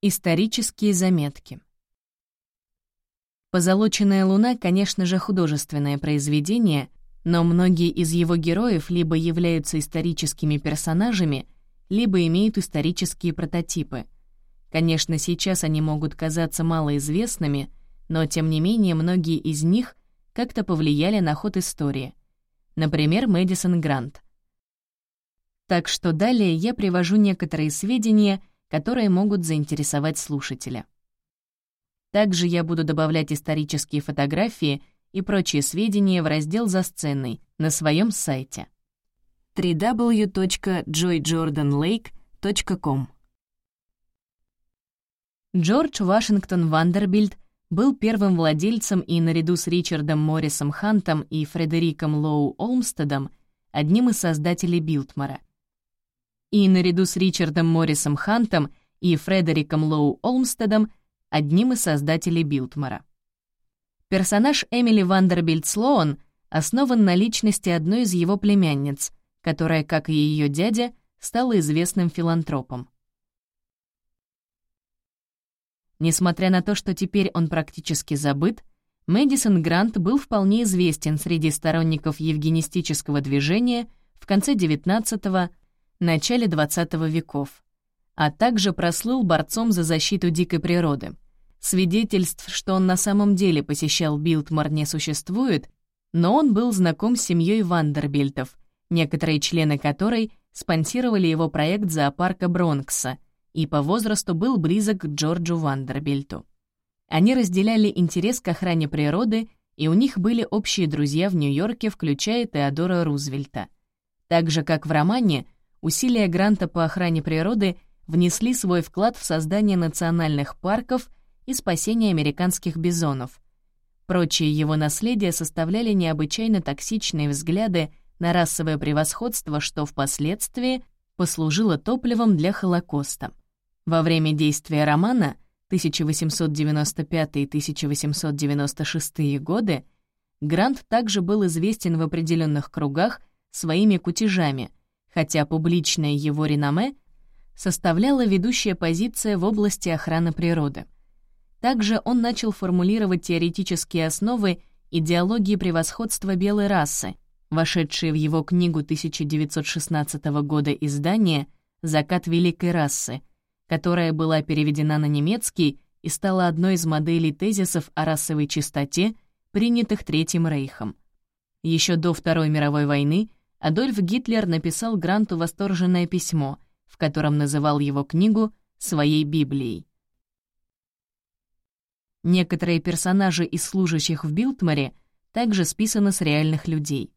Исторические заметки. «Позолоченная луна», конечно же, художественное произведение, но многие из его героев либо являются историческими персонажами, либо имеют исторические прототипы. Конечно, сейчас они могут казаться малоизвестными, но, тем не менее, многие из них как-то повлияли на ход истории. Например, Мэдисон Грант. Так что далее я привожу некоторые сведения, которые могут заинтересовать слушателя. Также я буду добавлять исторические фотографии и прочие сведения в раздел «За сценой» на своем сайте www.joyjordanlake.com Джордж Вашингтон Вандербильд был первым владельцем и, наряду с Ричардом Моррисом Хантом и Фредериком Лоу Олмстедом, одним из создателей Билтмара. И, наряду с Ричардом Моррисом Хантом и Фредериком Лоу Олмстедом, одним из создателей Билтмара. Персонаж Эмили Вандербильд Слоун основан на личности одной из его племянниц, которая, как и ее дядя, стала известным филантропом. Несмотря на то, что теперь он практически забыт, Мэдисон Грант был вполне известен среди сторонников евгенистического движения в конце XIX – начале XX веков, а также прослыл борцом за защиту дикой природы — Свидетельств, что он на самом деле посещал Билтмар, не существует, но он был знаком с семьей Вандербильтов, некоторые члены которой спонсировали его проект зоопарка Бронкса и по возрасту был близок к Джорджу Вандербильту. Они разделяли интерес к охране природы, и у них были общие друзья в Нью-Йорке, включая Теодора Рузвельта. Так же, как в романе, усилия Гранта по охране природы внесли свой вклад в создание национальных парков и спасение американских бизонов. Прочие его наследия составляли необычайно токсичные взгляды на расовое превосходство, что впоследствии послужило топливом для Холокоста. Во время действия романа 1895-1896 годы Грант также был известен в определенных кругах своими кутежами, хотя публичное его реноме составляла ведущая позиция в области охраны природы — также он начал формулировать теоретические основы идеологии превосходства белой расы, вошедшие в его книгу 1916 года издания «Закат великой расы», которая была переведена на немецкий и стала одной из моделей тезисов о расовой чистоте, принятых Третьим Рейхом. Еще до Второй мировой войны Адольф Гитлер написал Гранту восторженное письмо, в котором называл его книгу «своей Библией». Некоторые персонажи из служащих в Билтмаре также списаны с реальных людей.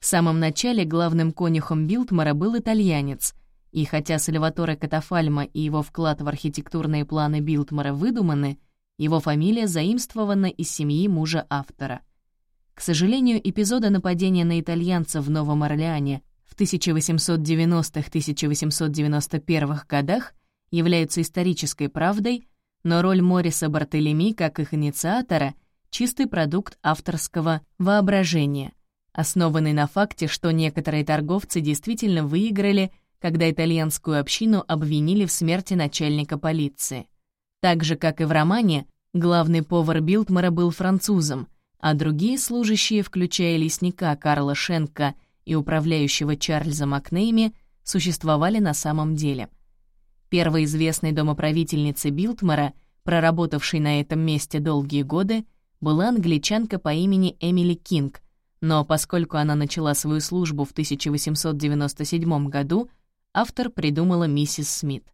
В самом начале главным конюхом Билтмара был итальянец, и хотя Сальваторе Катафальма и его вклад в архитектурные планы Билтмара выдуманы, его фамилия заимствована из семьи мужа автора. К сожалению, эпизоды нападения на итальянцев в Новом Орлеане в 1890-1891 годах являются исторической правдой, но роль Мориса Бартелеми как их инициатора — чистый продукт авторского воображения, основанный на факте, что некоторые торговцы действительно выиграли, когда итальянскую общину обвинили в смерти начальника полиции. Так же, как и в романе, главный повар Билтмара был французом, а другие служащие, включая лесника Карла Шенка и управляющего Чарльза Макнейми, существовали на самом деле — Первой известной домоправительницей Билтмара, проработавшей на этом месте долгие годы, была англичанка по имени Эмили Кинг, но поскольку она начала свою службу в 1897 году, автор придумала миссис Смит.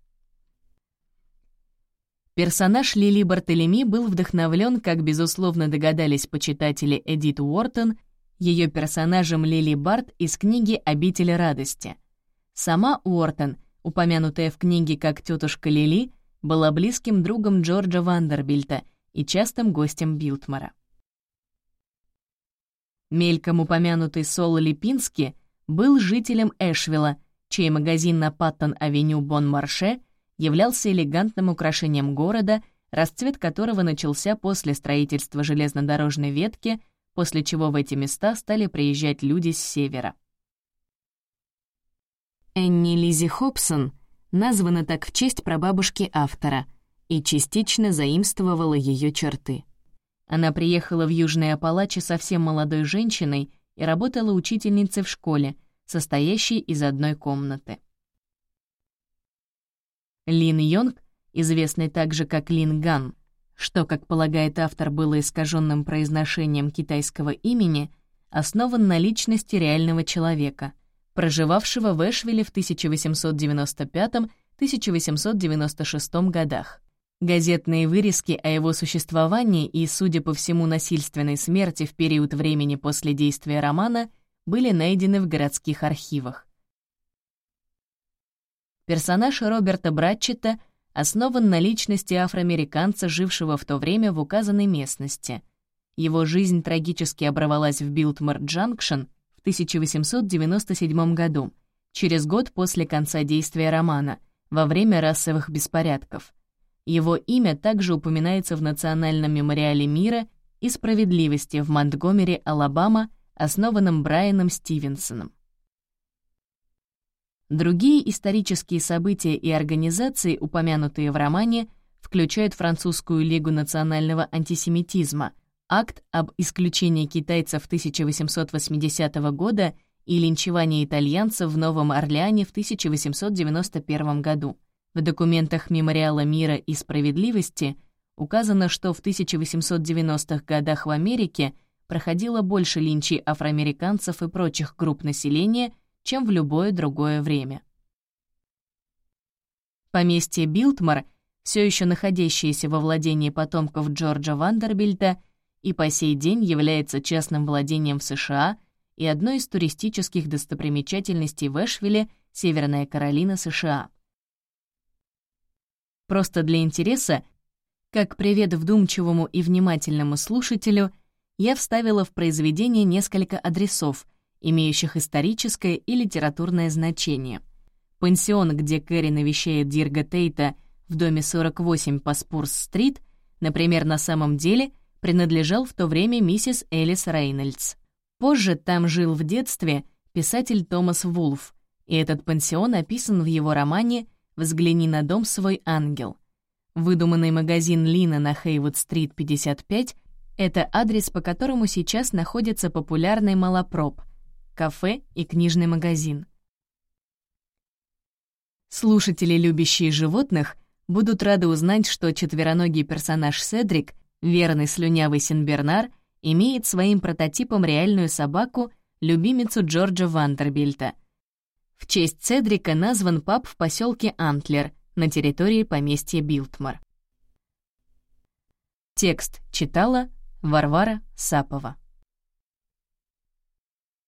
Персонаж Лили Бартолеми был вдохновлен, как безусловно догадались почитатели Эдит Уортон, ее персонажем Лили Барт из книги «Обитель радости». Сама Уортон — упомянутая в книге как тетушка Лили, была близким другом Джорджа Вандербильта и частым гостем Билтмара. Мельком упомянутый Сол Липински был жителем Эшвилла, чей магазин на Паттон-авеню Бон-Марше являлся элегантным украшением города, расцвет которого начался после строительства железнодорожной ветки, после чего в эти места стали приезжать люди с севера. Энни Лизи Хобсон названа так в честь прабабушки автора, и частично заимствовала ее черты. Она приехала в Южные Апалачи совсем молодой женщиной и работала учительницей в школе, состоящей из одной комнаты. Лин Йонг, известный также как Лин Ган, что, как полагает автор, было искаженным произношением китайского имени, основан на личности реального человека, проживавшего в Эшвилле в 1895-1896 годах. Газетные вырезки о его существовании и, судя по всему, насильственной смерти в период времени после действия романа были найдены в городских архивах. Персонаж Роберта Братчета основан на личности афроамериканца, жившего в то время в указанной местности. Его жизнь трагически оборвалась в Билтмор-Джанкшен в 1897 году, через год после конца действия романа, во время расовых беспорядков — его имя также упоминается в Национальном мемориале мира и справедливости в Монтгомери, Алабама, основанном Брайаном Стивенсоном. Другие исторические события и организации, упомянутые в романе, включают Французскую лигу национального антисемитизма, акт об исключении китайцев 1880 года и линчевании итальянцев в Новом Орлеане в 1891 году. В документах Мемориала мира и справедливости указано, что в 1890-х годах в Америке проходило больше линчей афроамериканцев и прочих групп населения, чем в любое другое время. Поместье Билтмор, все еще находящееся во владении потомков Джорджа Вандербильта, и по сей день является частным владением в США и одной из туристических достопримечательностей в Эшвилле, Северная Каролина, США. Просто для интереса, как привет вдумчивому и внимательному слушателю, я вставила в произведение несколько адресов, имеющих историческое и литературное значение. Пансион, где Кэрри навещает Дирга Тейта в доме 48 по Спурс-стрит, например, на самом деле принадлежал в то время миссис Элис Рейнольдс. Позже там жил в детстве писатель Томас Вулф, и этот пансион описан в его романе «Взгляни на дом свой, ангел». Выдуманный магазин Лина на Хейвуд-стрит 55 — это адрес, по которому сейчас находится популярный малопроб, кафе и книжный магазин. Слушатели, любящие животных, будут рады узнать, что четвероногий персонаж Седрик, верный слюнявый Синбернар, имеет своим прототипом реальную собаку, любимицу Джорджа Вандербильта — в честь Цедрика назван паб в поселке Антлер на территории поместья Билтмор. Текст читала Варвара Сапова.